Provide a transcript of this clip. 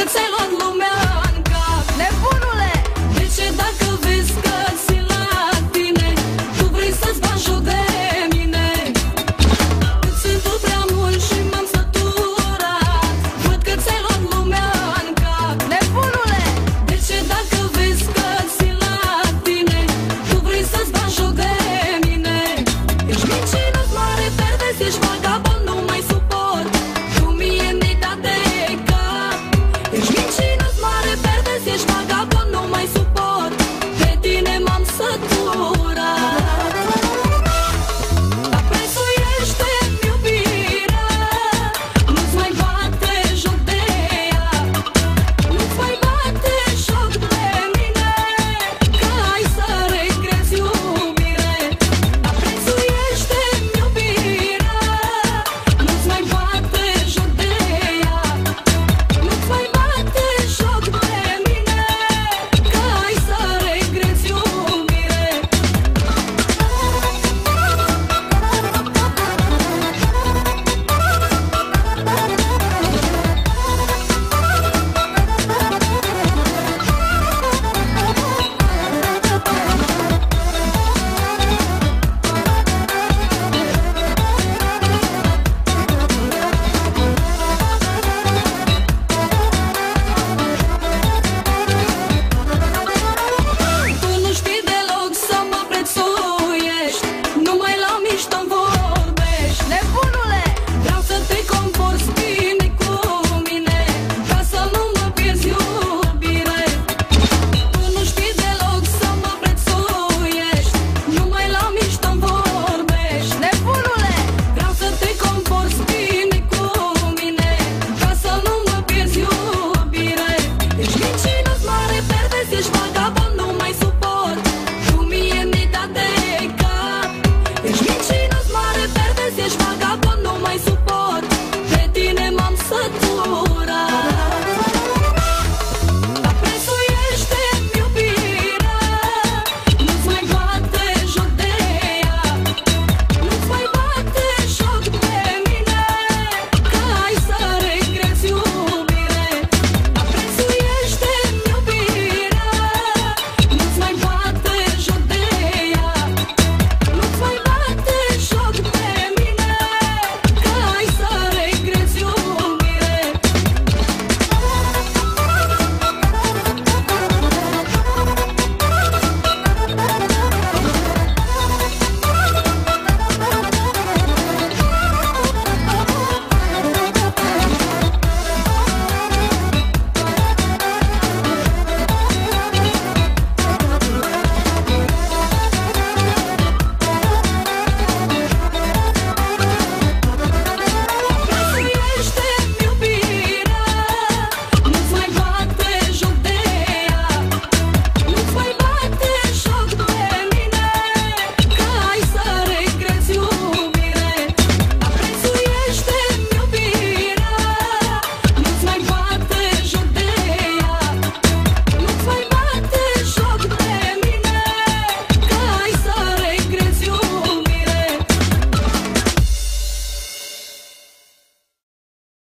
could say,